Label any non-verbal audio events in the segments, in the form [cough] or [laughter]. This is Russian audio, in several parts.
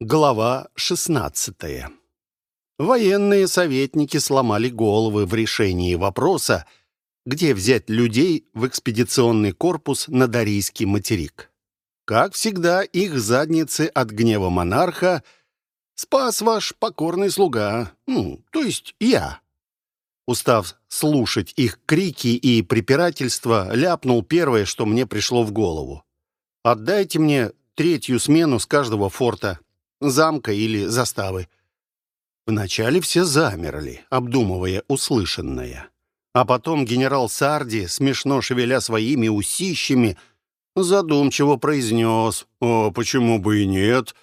Глава 16. Военные советники сломали головы в решении вопроса, где взять людей в экспедиционный корпус на Дарийский материк. Как всегда, их задницы от гнева монарха спас ваш покорный слуга, ну, то есть я. Устав слушать их крики и препирательства, ляпнул первое, что мне пришло в голову. «Отдайте мне третью смену с каждого форта, замка или заставы». Вначале все замерли, обдумывая услышанное. А потом генерал Сарди, смешно шевеля своими усищами, задумчиво произнес «О, почему бы и нет?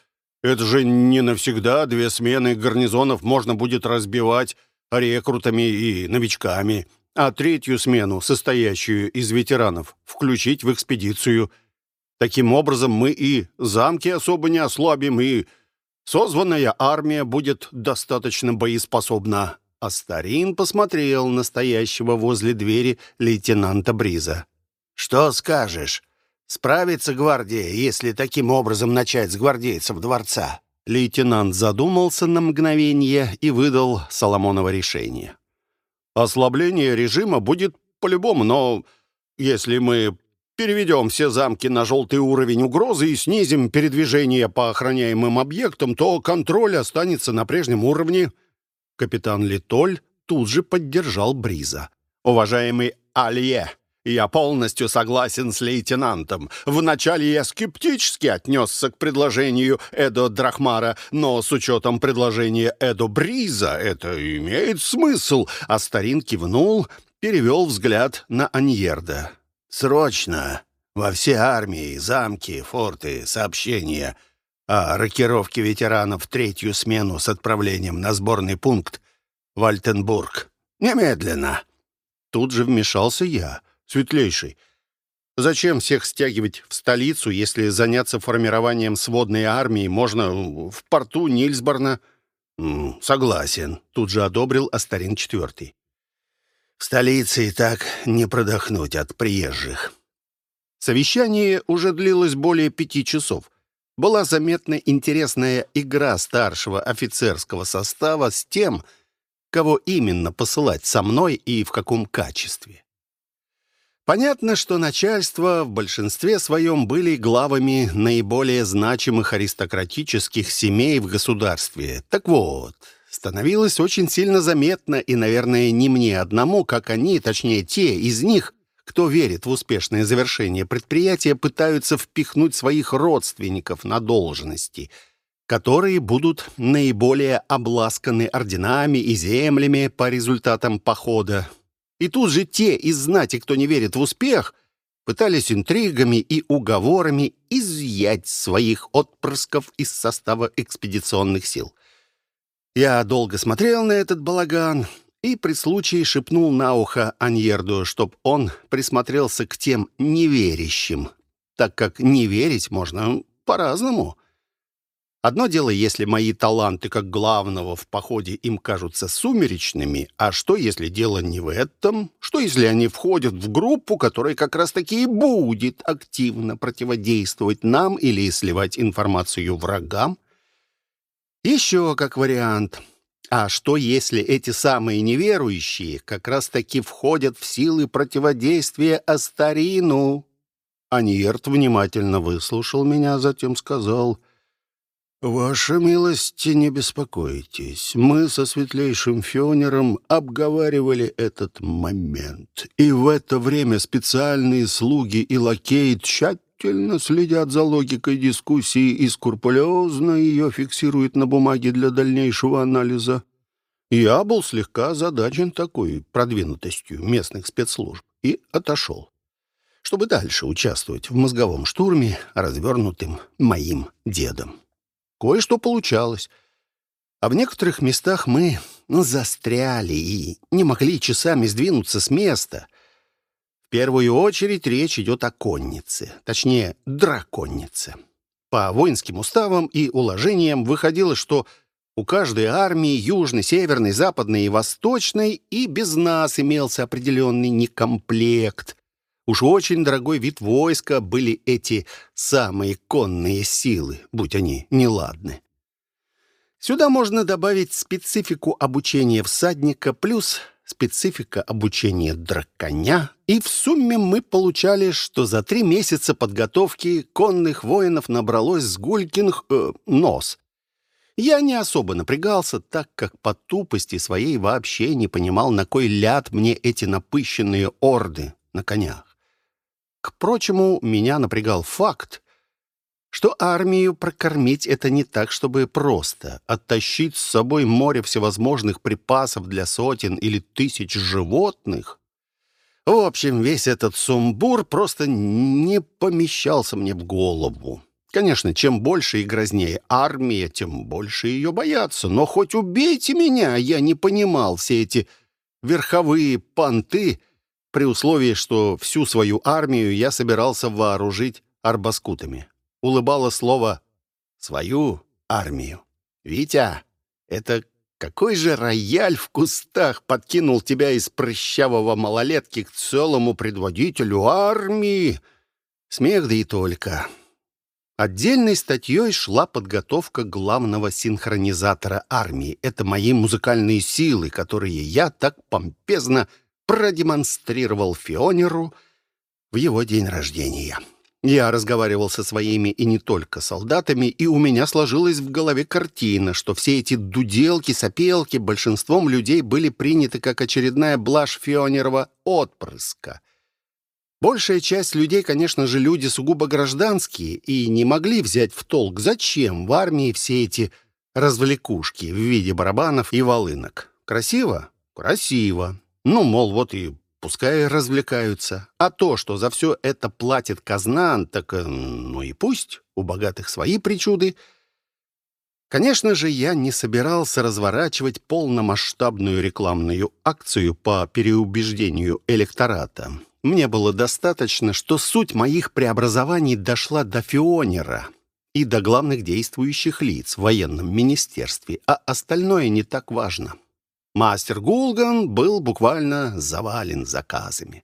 Это же не навсегда две смены гарнизонов можно будет разбивать рекрутами и новичками, а третью смену, состоящую из ветеранов, включить в экспедицию. Таким образом, мы и замки особо не ослабим, и созванная армия будет достаточно боеспособна». Астарин посмотрел на стоящего возле двери лейтенанта Бриза. «Что скажешь? Справится гвардия, если таким образом начать с гвардейцев дворца?» Лейтенант задумался на мгновение и выдал Соломоново решение. «Ослабление режима будет по-любому, но если мы переведем все замки на желтый уровень угрозы и снизим передвижение по охраняемым объектам, то контроль останется на прежнем уровне». Капитан Литоль тут же поддержал Бриза. «Уважаемый Алье, я полностью согласен с лейтенантом. Вначале я скептически отнесся к предложению Эдо Драхмара, но с учетом предложения Эдо Бриза это имеет смысл. А старин кивнул, перевел взгляд на Аньерда. «Срочно! Во все армии, замки, форты, сообщения о рокировке ветеранов в третью смену с отправлением на сборный пункт Вальтенбург. Немедленно!» Тут же вмешался я светлейший. Зачем всех стягивать в столицу, если заняться формированием сводной армии можно в порту Нильсборна? Согласен, тут же одобрил Астарин IV. В столице и так не продохнуть от приезжих. Совещание уже длилось более пяти часов. Была заметна интересная игра старшего офицерского состава с тем, кого именно посылать со мной и в каком качестве. Понятно, что начальство в большинстве своем были главами наиболее значимых аристократических семей в государстве. Так вот, становилось очень сильно заметно, и, наверное, не мне одному, как они, точнее, те из них, кто верит в успешное завершение предприятия, пытаются впихнуть своих родственников на должности, которые будут наиболее обласканы орденами и землями по результатам похода. И тут же те из знати, кто не верит в успех, пытались интригами и уговорами изъять своих отпрысков из состава экспедиционных сил. Я долго смотрел на этот балаган и при случае шепнул на ухо Аньерду, чтоб он присмотрелся к тем неверящим, так как не верить можно по-разному. Одно дело, если мои таланты как главного в походе им кажутся сумеречными, а что, если дело не в этом? Что, если они входят в группу, которая как раз-таки и будет активно противодействовать нам или сливать информацию врагам? Еще как вариант. А что, если эти самые неверующие как раз-таки входят в силы противодействия Астарину? Аниерт внимательно выслушал меня, затем сказал... «Ваша милость, не беспокойтесь. Мы со светлейшим Фионером обговаривали этот момент, и в это время специальные слуги и лакеи тщательно следят за логикой дискуссии и скрупулезно ее фиксируют на бумаге для дальнейшего анализа. Я был слегка озадачен такой продвинутостью местных спецслужб и отошел, чтобы дальше участвовать в мозговом штурме, развернутым моим дедом. Кое-что получалось. А в некоторых местах мы застряли и не могли часами сдвинуться с места. В первую очередь речь идет о коннице, точнее, драконнице. По воинским уставам и уложениям выходило, что у каждой армии, южной, северной, западной и восточной, и без нас имелся определенный некомплект. Уж очень дорогой вид войска были эти самые конные силы, будь они неладны. Сюда можно добавить специфику обучения всадника плюс специфика обучения драконя, и в сумме мы получали, что за три месяца подготовки конных воинов набралось с Гулькиных э, нос. Я не особо напрягался, так как по тупости своей вообще не понимал, на кой ляд мне эти напыщенные орды на конях. К прочему, меня напрягал факт, что армию прокормить это не так, чтобы просто оттащить с собой море всевозможных припасов для сотен или тысяч животных. В общем, весь этот сумбур просто не помещался мне в голову. Конечно, чем больше и грознее армия, тем больше ее боятся. Но хоть убейте меня, я не понимал все эти верховые понты, при условии, что всю свою армию я собирался вооружить арбаскутами улыбало слово «свою армию». «Витя, это какой же рояль в кустах подкинул тебя из прыщавого малолетки к целому предводителю армии?» Смех да и только. Отдельной статьей шла подготовка главного синхронизатора армии. Это мои музыкальные силы, которые я так помпезно продемонстрировал Фионеру в его день рождения. Я разговаривал со своими и не только солдатами, и у меня сложилась в голове картина, что все эти дуделки, сопелки большинством людей были приняты как очередная блажь Фионерова отпрыска. Большая часть людей, конечно же, люди сугубо гражданские и не могли взять в толк, зачем в армии все эти развлекушки в виде барабанов и волынок. Красиво? Красиво. Ну, мол, вот и Пускай развлекаются. А то, что за все это платит казна, так э, ну и пусть. У богатых свои причуды. Конечно же, я не собирался разворачивать полномасштабную рекламную акцию по переубеждению электората. Мне было достаточно, что суть моих преобразований дошла до Фионера и до главных действующих лиц в военном министерстве, а остальное не так важно. Мастер Гулган был буквально завален заказами.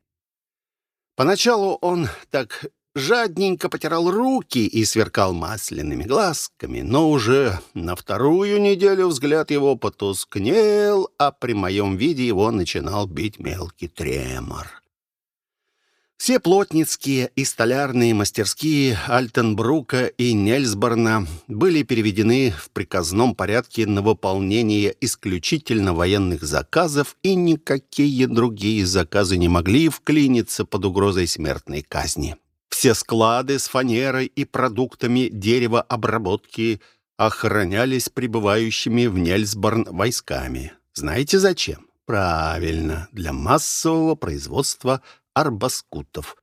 Поначалу он так жадненько потирал руки и сверкал масляными глазками, но уже на вторую неделю взгляд его потускнел, а при моем виде его начинал бить мелкий тремор. Все плотницкие и столярные мастерские Альтенбрука и Нельсборна были переведены в приказном порядке на выполнение исключительно военных заказов, и никакие другие заказы не могли вклиниться под угрозой смертной казни. Все склады с фанерой и продуктами деревообработки охранялись прибывающими в Нельсборн войсками. Знаете зачем? Правильно, для массового производства арбаскутов.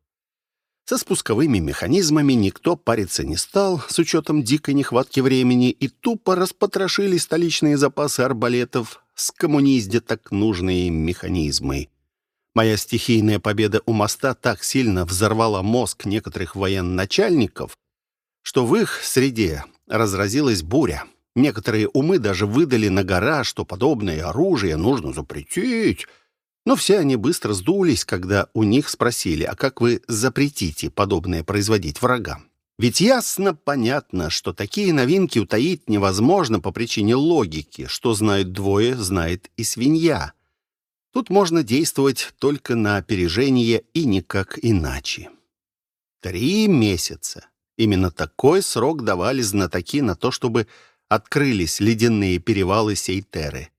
Со спусковыми механизмами никто париться не стал, с учетом дикой нехватки времени, и тупо распотрошили столичные запасы арбалетов, скоммуниздя так нужные механизмы. Моя стихийная победа у моста так сильно взорвала мозг некоторых военачальников, что в их среде разразилась буря. Некоторые умы даже выдали на гора, что подобное оружие нужно запретить — но все они быстро сдулись, когда у них спросили, а как вы запретите подобное производить врагам? Ведь ясно понятно, что такие новинки утаить невозможно по причине логики. Что знают двое, знает и свинья. Тут можно действовать только на опережение и никак иначе. Три месяца. Именно такой срок давали знатоки на то, чтобы открылись ледяные перевалы Сейтеры.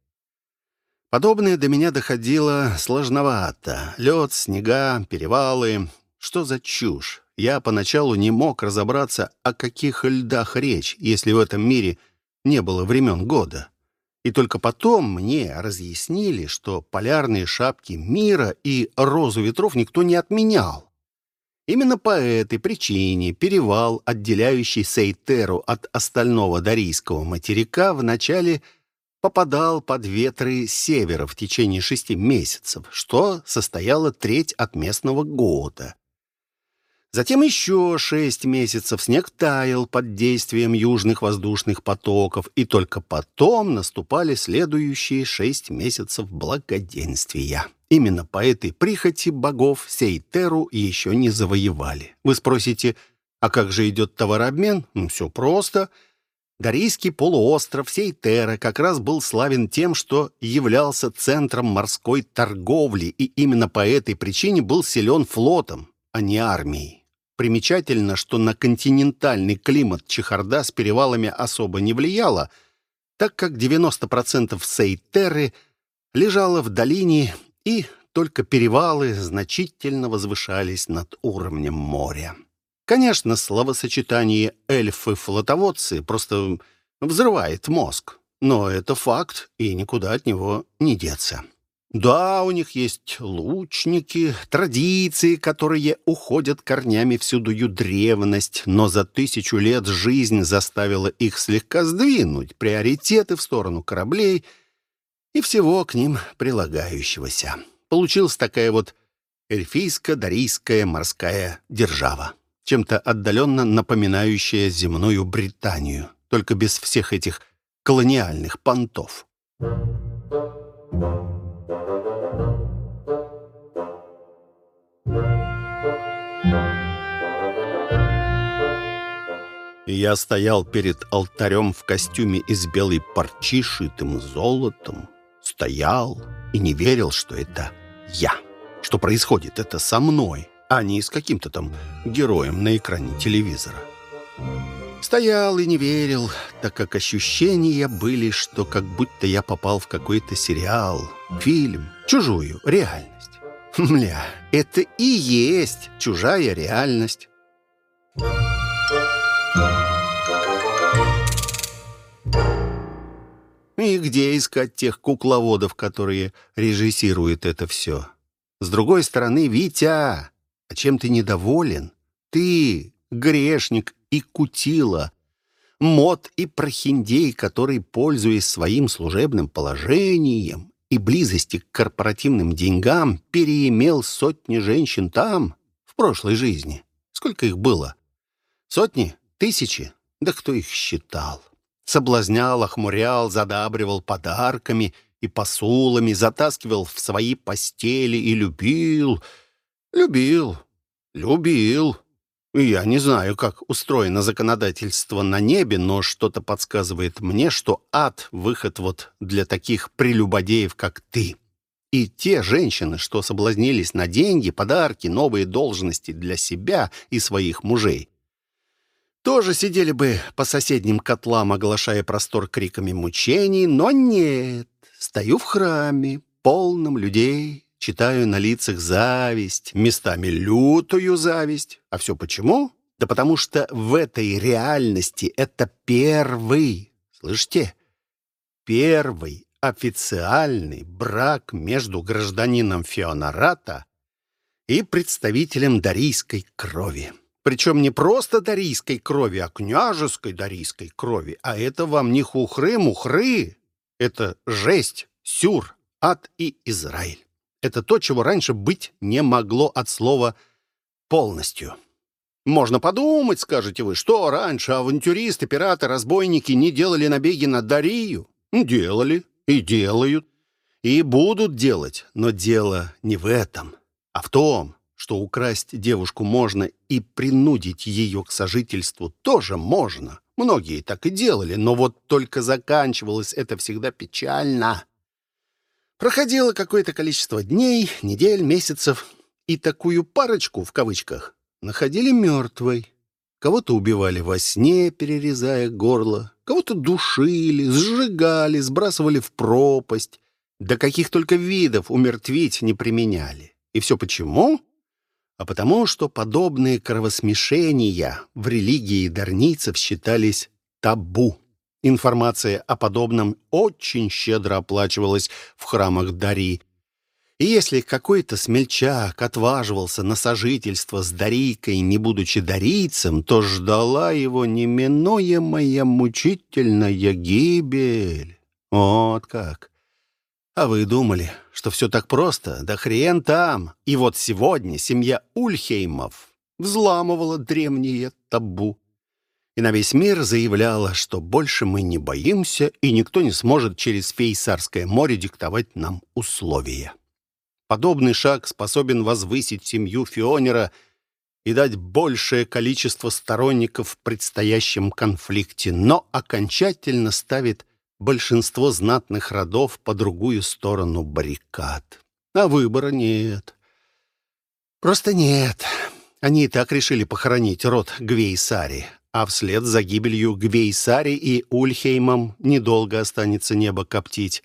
Подобное до меня доходило сложновато. Лед, снега, перевалы. Что за чушь? Я поначалу не мог разобраться, о каких льдах речь, если в этом мире не было времен года. И только потом мне разъяснили, что полярные шапки мира и розу ветров никто не отменял. Именно по этой причине перевал, отделяющий Сейтеру от остального Дарийского материка, в начале – попадал под ветры севера в течение шести месяцев, что состояло треть от местного года. Затем еще шесть месяцев снег таял под действием южных воздушных потоков, и только потом наступали следующие шесть месяцев благоденствия. Именно по этой прихоти богов Сейтеру еще не завоевали. Вы спросите, а как же идет товарообмен? Ну, все просто — Дарийский полуостров Сейтера как раз был славен тем, что являлся центром морской торговли и именно по этой причине был силен флотом, а не армией. Примечательно, что на континентальный климат чехарда с перевалами особо не влияла, так как 90% Сейтеры лежало в долине и только перевалы значительно возвышались над уровнем моря. Конечно, словосочетание «эльфы-флотоводцы» просто взрывает мозг, но это факт, и никуда от него не деться. Да, у них есть лучники, традиции, которые уходят корнями всюдую древность, но за тысячу лет жизнь заставила их слегка сдвинуть приоритеты в сторону кораблей и всего к ним прилагающегося. Получилась такая вот эльфийско-дарийская морская держава чем-то отдаленно напоминающая земную Британию, только без всех этих колониальных понтов. Я стоял перед алтарем в костюме из белой парчи, шитым золотом. Стоял и не верил, что это я, что происходит это со мной а не с каким-то там героем на экране телевизора. Стоял и не верил, так как ощущения были, что как будто я попал в какой-то сериал, фильм, чужую реальность. Мля, это и есть чужая реальность. И где искать тех кукловодов, которые режиссируют это все? С другой стороны, Витя, чем ты недоволен? Ты, грешник и кутила, мод и прохиндей, который, пользуясь своим служебным положением и близости к корпоративным деньгам, переимел сотни женщин там, в прошлой жизни. Сколько их было? Сотни? Тысячи? Да кто их считал? Соблазнял, охмурял, задабривал подарками и посулами, затаскивал в свои постели и любил — Любил, любил. Я не знаю, как устроено законодательство на небе, но что-то подсказывает мне, что ад — выход вот для таких прелюбодеев, как ты. И те женщины, что соблазнились на деньги, подарки, новые должности для себя и своих мужей, тоже сидели бы по соседним котлам, оглашая простор криками мучений, но нет, стою в храме, полном людей, Читаю на лицах зависть, местами лютую зависть. А все почему? Да потому что в этой реальности это первый, слышите? Первый официальный брак между гражданином Феонарата и представителем дарийской крови. Причем не просто дарийской крови, а княжеской дарийской крови. А это вам не хухры-мухры. Это жесть, сюр, ад и Израиль. Это то, чего раньше быть не могло от слова «полностью». Можно подумать, скажете вы, что раньше авантюристы, пираты, разбойники не делали набеги на Дарию? Делали и делают, и будут делать, но дело не в этом, а в том, что украсть девушку можно и принудить ее к сожительству тоже можно. Многие так и делали, но вот только заканчивалось это всегда печально. Проходило какое-то количество дней, недель, месяцев, и такую парочку, в кавычках, находили мертвой. Кого-то убивали во сне, перерезая горло, кого-то душили, сжигали, сбрасывали в пропасть. До каких только видов умертвить не применяли. И все почему? А потому, что подобные кровосмешения в религии дарницев считались табу. Информация о подобном очень щедро оплачивалась в храмах Дари. И если какой-то смельчак отваживался на сожительство с Дарийкой, не будучи дарийцем, то ждала его неминуемая мучительная гибель. Вот как. А вы думали, что все так просто? Да хрен там. И вот сегодня семья Ульхеймов взламывала древние табу и на весь мир заявляла, что больше мы не боимся, и никто не сможет через Фейсарское море диктовать нам условия. Подобный шаг способен возвысить семью Фионера и дать большее количество сторонников в предстоящем конфликте, но окончательно ставит большинство знатных родов по другую сторону баррикад. А выбора нет. Просто нет. Они и так решили похоронить род Гвейсари, а вслед за гибелью Гвейсари и Ульхеймом недолго останется небо коптить.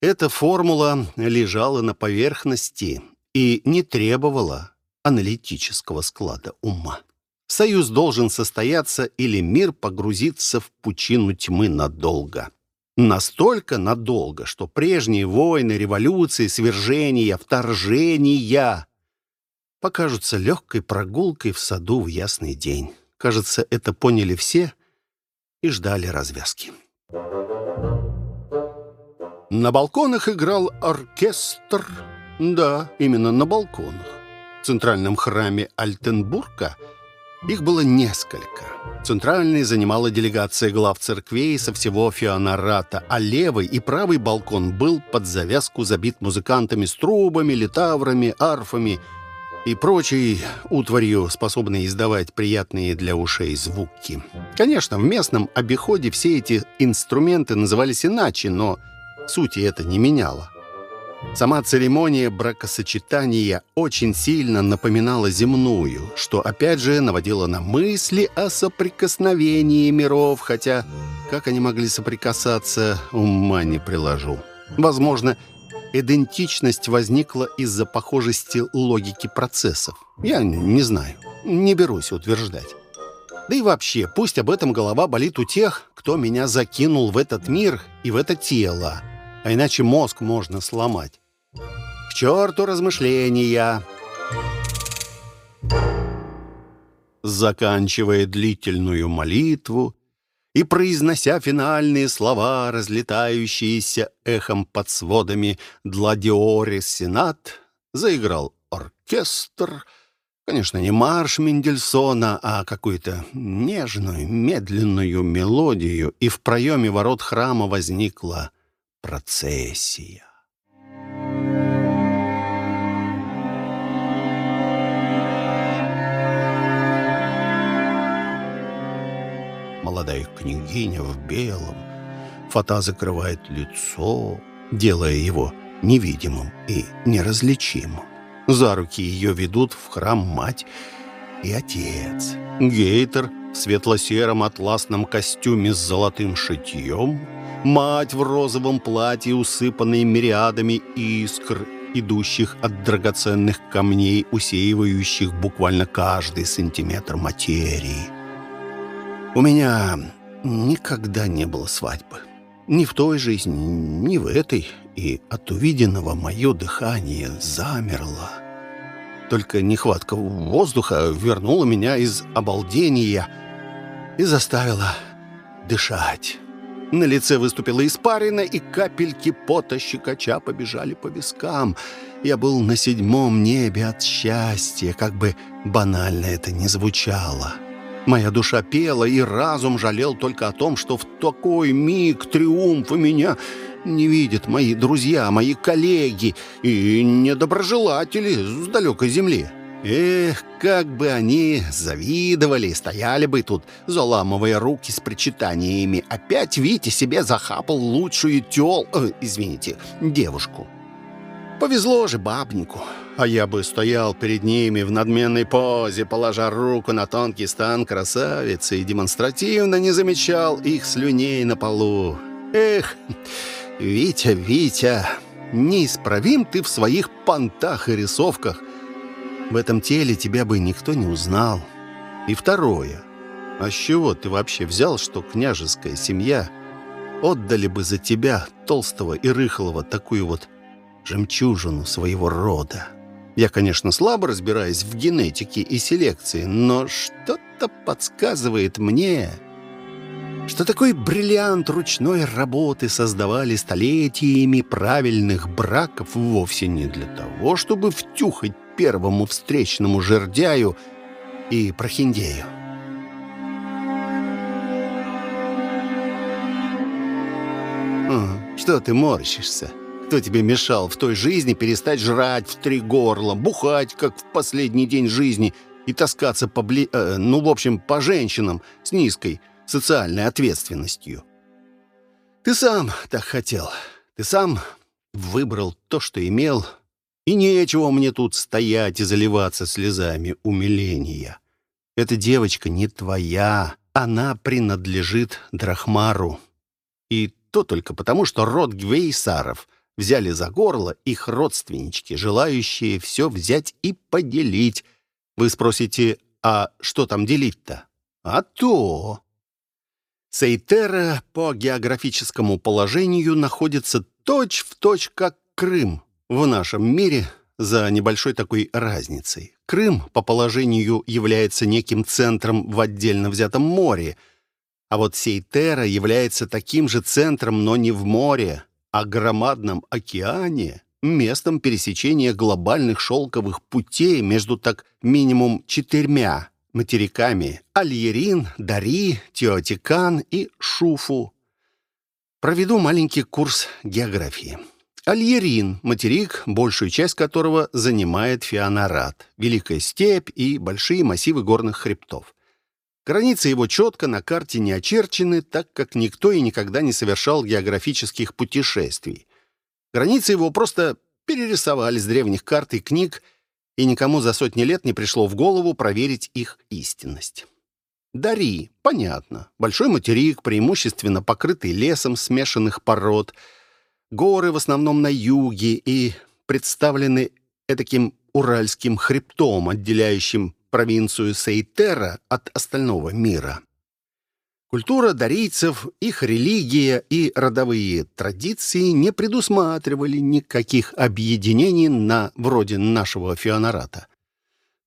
Эта формула лежала на поверхности и не требовала аналитического склада ума. Союз должен состояться или мир погрузиться в пучину тьмы надолго. Настолько надолго, что прежние войны, революции, свержения, вторжения покажутся легкой прогулкой в саду в ясный день. Кажется, это поняли все и ждали развязки. На балконах играл оркестр. Да, именно на балконах. В центральном храме Альтенбурга их было несколько. Центральный занимала делегация глав церквей со всего Феонарата, а левый и правый балкон был под завязку забит музыкантами с трубами, литаврами, арфами – и прочей утварью, способной издавать приятные для ушей звуки. Конечно, в местном обиходе все эти инструменты назывались иначе, но сути это не меняло. Сама церемония бракосочетания очень сильно напоминала земную, что опять же наводило на мысли о соприкосновении миров, хотя как они могли соприкасаться, ума не приложу. Возможно, идентичность возникла из-за похожести логики процессов. Я не знаю, не берусь утверждать. Да и вообще, пусть об этом голова болит у тех, кто меня закинул в этот мир и в это тело, а иначе мозг можно сломать. К черту размышления! Заканчивая длительную молитву, и, произнося финальные слова, разлетающиеся эхом под сводами «Дладиоре Сенат», заиграл оркестр, конечно, не марш Мендельсона, а какую-то нежную, медленную мелодию, и в проеме ворот храма возникла процессия. Молодая княгиня в белом. Фата закрывает лицо, делая его невидимым и неразличимым. За руки ее ведут в храм мать и отец. Гейтер в светло-сером атласном костюме с золотым шитьем, мать в розовом платье, усыпанной мириадами искр, идущих от драгоценных камней, усеивающих буквально каждый сантиметр материи. У меня никогда не было свадьбы. Ни в той жизни, ни в этой. И от увиденного мое дыхание замерло. Только нехватка воздуха вернула меня из обалдения и заставила дышать. На лице выступила испарина, и капельки пота щекоча побежали по вискам. Я был на седьмом небе от счастья, как бы банально это ни звучало. Моя душа пела, и разум жалел только о том, что в такой миг триумфа меня не видят мои друзья, мои коллеги и недоброжелатели с далекой земли. Эх, как бы они завидовали, стояли бы тут, заламывая руки с причитаниями. Опять Витя себе захапал лучшую тел... Э, извините, девушку. Повезло же бабнику. А я бы стоял перед ними в надменной позе, положа руку на тонкий стан красавицы и демонстративно не замечал их слюней на полу. Эх, Витя, Витя, неисправим ты в своих понтах и рисовках. В этом теле тебя бы никто не узнал. И второе. А с чего ты вообще взял, что княжеская семья отдали бы за тебя, толстого и рыхлого, такую вот жемчужину своего рода. Я, конечно, слабо разбираюсь в генетике и селекции, но что-то подсказывает мне, что такой бриллиант ручной работы создавали столетиями правильных браков вовсе не для того, чтобы втюхать первому встречному жердяю и прохиндею. «Что ты морщишься?» Кто тебе мешал в той жизни перестать жрать в три горла, бухать, как в последний день жизни, и таскаться по бли... Э, ну, в общем, по женщинам с низкой социальной ответственностью. Ты сам так хотел. Ты сам выбрал то, что имел, и нечего мне тут стоять и заливаться слезами умиления. Эта девочка не твоя, она принадлежит Драхмару. И то только потому, что род Гвейсаров взяли за горло их родственнички, желающие все взять и поделить. Вы спросите, а что там делить-то? А то... Сейтера по географическому положению находится точь-в-точь, точь, как Крым в нашем мире, за небольшой такой разницей. Крым по положению является неким центром в отдельно взятом море, а вот Сейтера является таким же центром, но не в море, а громадном океане, местом пересечения глобальных шелковых путей между так минимум четырьмя материками Альерин, Дари, Теотикан и Шуфу. Проведу маленький курс географии. Альерин – материк, большую часть которого занимает Фианарат, Великая степь и большие массивы горных хребтов. Границы его четко на карте не очерчены, так как никто и никогда не совершал географических путешествий. Границы его просто перерисовали с древних карт и книг, и никому за сотни лет не пришло в голову проверить их истинность. Дари, понятно. Большой материк, преимущественно покрытый лесом смешанных пород – Горы в основном на юге и представлены этаким Уральским хребтом, отделяющим провинцию Сейтера от остального мира. Культура дарийцев, их религия и родовые традиции не предусматривали никаких объединений на вроде нашего феонарата.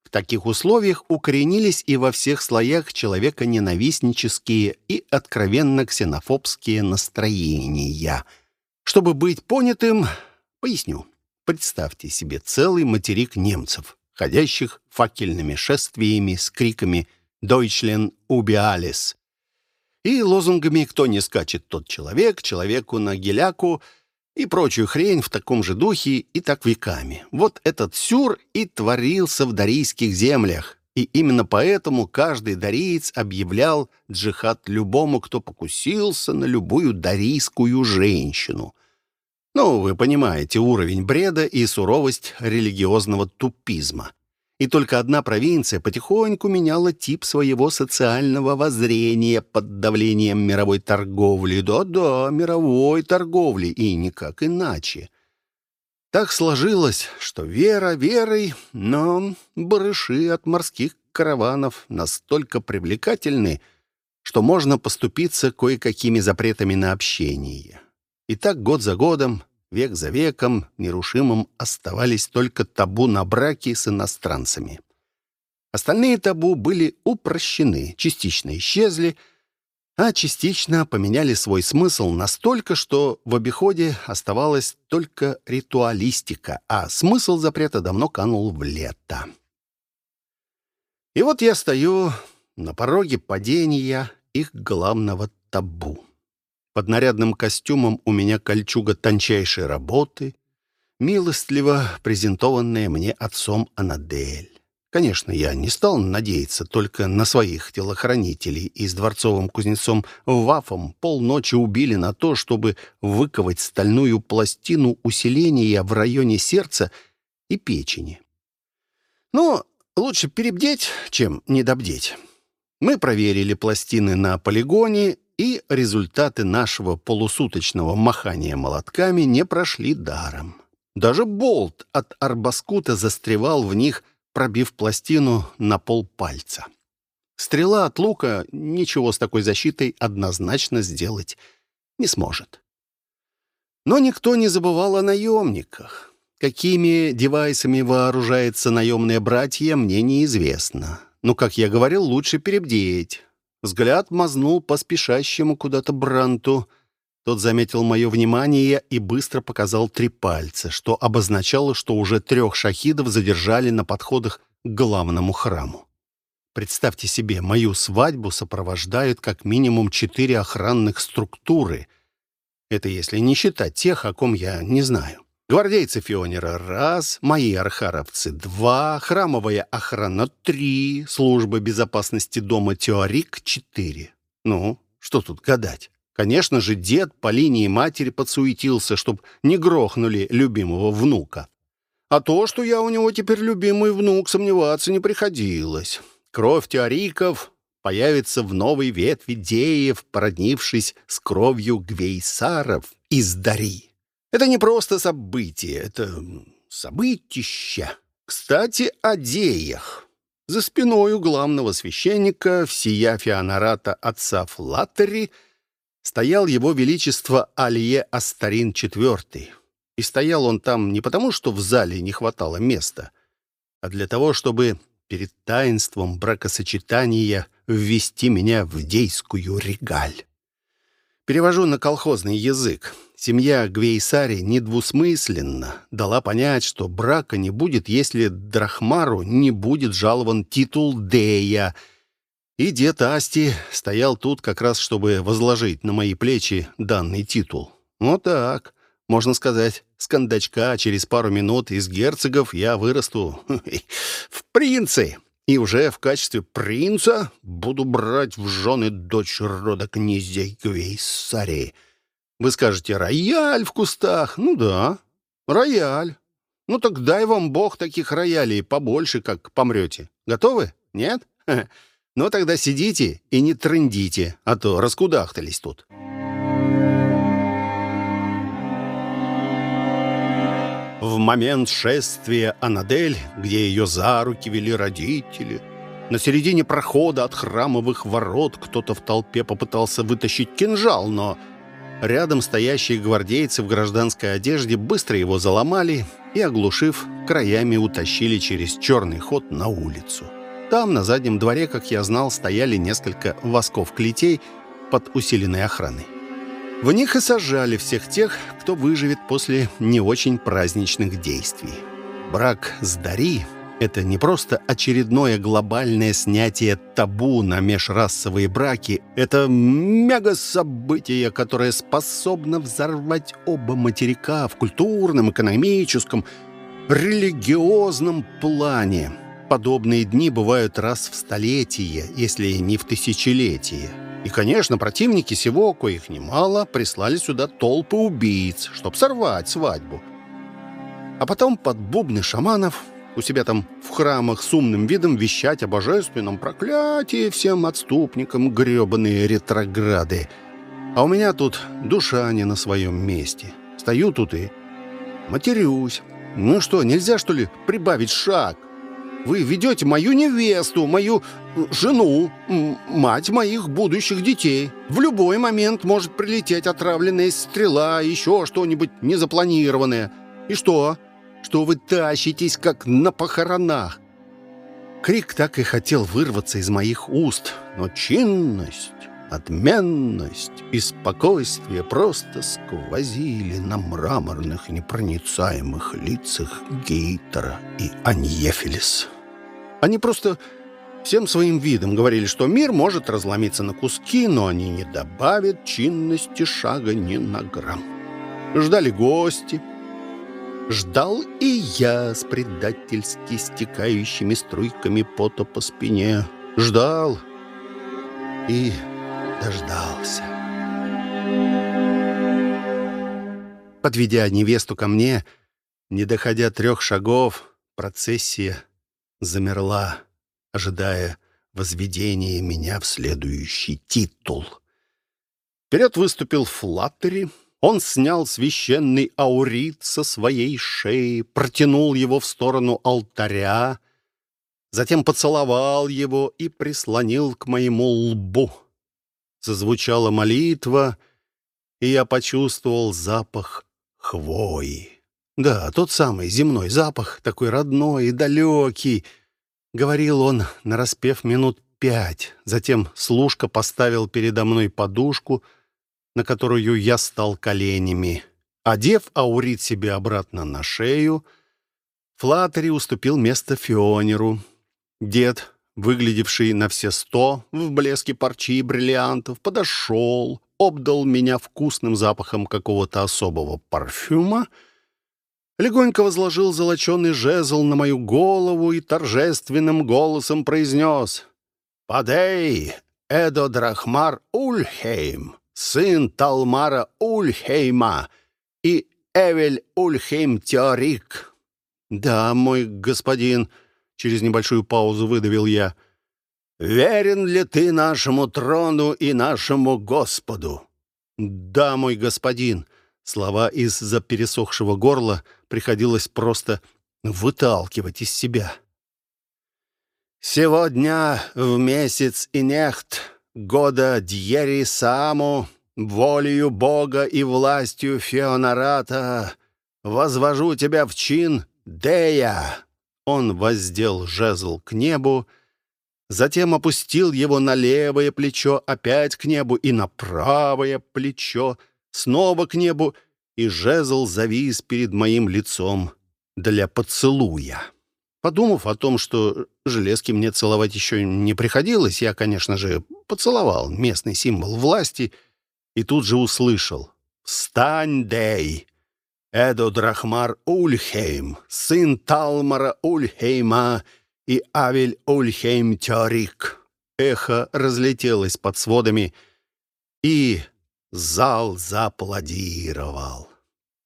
В таких условиях укоренились и во всех слоях человека ненавистнические и откровенно ксенофобские настроения – чтобы быть понятым, поясню. Представьте себе целый материк немцев, ходящих факельными шествиями с криками «Deutschland убиалис» и лозунгами «Кто не скачет, тот человек», «Человеку на геляку» и прочую хрень в таком же духе и так веками. Вот этот сюр и творился в дарийских землях. И именно поэтому каждый дариец объявлял джихад любому, кто покусился на любую дарийскую женщину. Ну, вы понимаете уровень бреда и суровость религиозного тупизма. И только одна провинция потихоньку меняла тип своего социального воззрения под давлением мировой торговли. Да-да, мировой торговли, и никак иначе. Так сложилось, что вера верой, но барыши от морских караванов настолько привлекательны, что можно поступиться кое-какими запретами на общение. И так год за годом, век за веком, нерушимым оставались только табу на браки с иностранцами. Остальные табу были упрощены, частично исчезли — а частично поменяли свой смысл настолько, что в обиходе оставалась только ритуалистика, а смысл запрета давно канул в лето. И вот я стою на пороге падения их главного табу. Под нарядным костюмом у меня кольчуга тончайшей работы, милостливо презентованная мне отцом Анадель. Конечно, я не стал надеяться только на своих телохранителей, и с дворцовым кузнецом Вафом полночи убили на то, чтобы выковать стальную пластину усиления в районе сердца и печени. Но лучше перебдеть, чем недобдеть. Мы проверили пластины на полигоне, и результаты нашего полусуточного махания молотками не прошли даром. Даже болт от арбаскута застревал в них пробив пластину на полпальца. Стрела от лука ничего с такой защитой однозначно сделать не сможет. Но никто не забывал о наемниках. Какими девайсами вооружается наемные братья, мне неизвестно. Но, как я говорил, лучше перебдеть. Взгляд мазнул по спешащему куда-то Бранту — тот заметил мое внимание и быстро показал три пальца, что обозначало, что уже трех шахидов задержали на подходах к главному храму. Представьте себе, мою свадьбу сопровождают как минимум четыре охранных структуры. Это если не считать тех, о ком я не знаю. Гвардейцы Фионера — раз, мои архаровцы — два, храмовая охрана — три, служба безопасности дома Теорик — четыре. Ну, что тут гадать? Конечно же, дед по линии матери подсуетился, чтобы не грохнули любимого внука. А то, что я у него теперь любимый внук, сомневаться не приходилось. Кровь теориков появится в новой ветви деев, породнившись с кровью гвейсаров из Дари. Это не просто событие, это событище. Кстати, о деях. За спиной у главного священника, всея Феонарата отца Флаттери, стоял его величество Алье Астарин IV. И стоял он там не потому, что в зале не хватало места, а для того, чтобы перед таинством бракосочетания ввести меня в дейскую регаль. Перевожу на колхозный язык. Семья Гвейсари недвусмысленно дала понять, что брака не будет, если Драхмару не будет жалован титул Дея. И дед Асти стоял тут как раз, чтобы возложить на мои плечи данный титул. Вот так. Можно сказать, с кондачка через пару минут из герцогов я вырасту [laughs] в принцы. И уже в качестве принца буду брать в жены дочь рода князей Гвейсарии. Вы скажете, рояль в кустах? Ну да, рояль. Ну так дай вам бог таких роялей побольше, как помрете. Готовы? Нет? [laughs] Ну тогда сидите и не трындите, а то раскудахтались тут. Момент шествия Анадель, где ее за руки вели родители, на середине прохода от храмовых ворот кто-то в толпе попытался вытащить кинжал, но Рядом стоящие гвардейцы в гражданской одежде быстро его заломали и, оглушив, краями утащили через черный ход на улицу. Там, на заднем дворе, как я знал, стояли несколько восков-клетей под усиленной охраной. В них и сажали всех тех, кто выживет после не очень праздничных действий. Брак с Дари это не просто очередное глобальное снятие табу на межрасовые браки. Это мега-событие, которое способно взорвать оба материка в культурном, экономическом, религиозном плане. Подобные дни бывают раз в столетие, если не в тысячелетие. И, конечно, противники сего, коих немало, прислали сюда толпы убийц, чтобы сорвать свадьбу. А потом под бубны шаманов у себя там в храмах с умным видом вещать о божественном проклятии всем отступникам гребаные ретрограды. А у меня тут душа не на своем месте. Стою тут и матерюсь. Ну что, нельзя, что ли, прибавить шаг? Вы ведете мою невесту, мою э, жену, мать моих будущих детей. В любой момент может прилететь отравленная стрела, еще что-нибудь незапланированное. И что? что вы тащитесь, как на похоронах. Крик так и хотел вырваться из моих уст, но чинность, отменность и спокойствие просто сквозили на мраморных непроницаемых лицах Гейтера и Аньефелис. Они просто всем своим видом говорили, что мир может разломиться на куски, но они не добавят чинности шага ни на грамм. Ждали гости — Ждал и я с предательски стекающими струйками пота по спине. Ждал и дождался. Подведя невесту ко мне, не доходя трех шагов, процессия замерла, ожидая возведения меня в следующий титул. Вперед выступил Флаттери — он снял священный аурит со своей шеи, протянул его в сторону алтаря, затем поцеловал его и прислонил к моему лбу. Зазвучала молитва, и я почувствовал запах хвои. Да, тот самый земной запах, такой родной и далекий. Говорил он, нараспев минут пять. Затем служка поставил передо мной подушку — на которую я стал коленями. Одев аурит себе обратно на шею, Флаттери уступил место Фионеру. Дед, выглядевший на все сто, в блеске парчи и бриллиантов, подошел, обдал меня вкусным запахом какого-то особого парфюма легонько возложил золоченый жезл на мою голову и торжественным голосом произнес «Падей, Эдо Драхмар Ульхейм, сын Талмара Ульхейма и Эвель Ульхейм Теорик». «Да, мой господин», — через небольшую паузу выдавил я, — «верен ли ты нашему трону и нашему Господу?» «Да, мой господин», Слова из-за пересохшего горла приходилось просто выталкивать из себя. «Сегодня в месяц Инехт, года Дьери Саму, волею Бога и властью Феонарата, возвожу тебя в чин Дея!» Он воздел жезл к небу, затем опустил его на левое плечо, опять к небу и на правое плечо, снова к небу, и жезл завис перед моим лицом для поцелуя. Подумав о том, что железки мне целовать еще не приходилось, я, конечно же, поцеловал местный символ власти и тут же услышал «Встань, Дей! Эдо Драхмар Ульхейм, сын Талмара Ульхейма и Авель Ульхейм Теорик». Эхо разлетелось под сводами, и зал зааплодировал.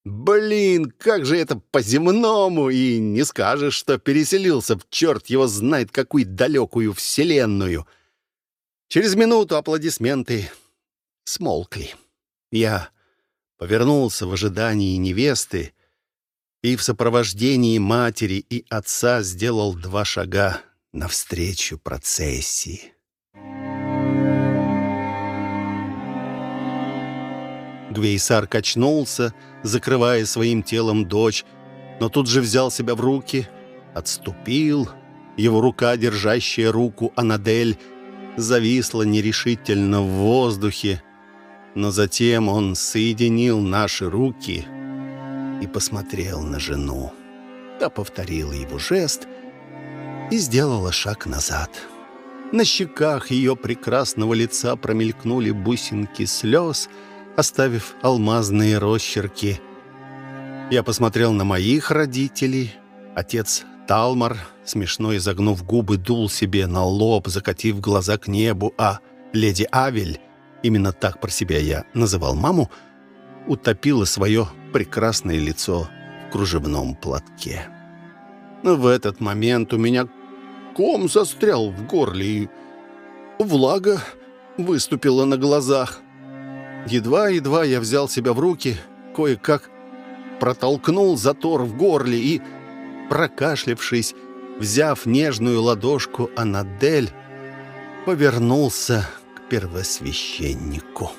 Блин, как же это по-земному, и не скажешь, что переселился в черт его знает какую далекую вселенную. Через минуту аплодисменты смолкли. Я повернулся в ожидании невесты и в сопровождении матери и отца сделал два шага навстречу процессии. Гвейсар качнулся, закрывая своим телом дочь, но тут же взял себя в руки, отступил. Его рука, держащая руку Анадель, зависла нерешительно в воздухе, но затем он соединил наши руки и посмотрел на жену. Та повторила его жест и сделала шаг назад. На щеках ее прекрасного лица промелькнули бусинки слез — оставив алмазные росчерки. Я посмотрел на моих родителей. Отец Талмар, смешно изогнув губы, дул себе на лоб, закатив глаза к небу, а леди Авель, именно так про себя я называл маму, утопила свое прекрасное лицо в кружевном платке. В этот момент у меня ком застрял в горле, и влага выступила на глазах. Едва-едва я взял себя в руки, кое-как протолкнул затор в горле и, прокашлявшись, взяв нежную ладошку Анадель, повернулся первосвященнику.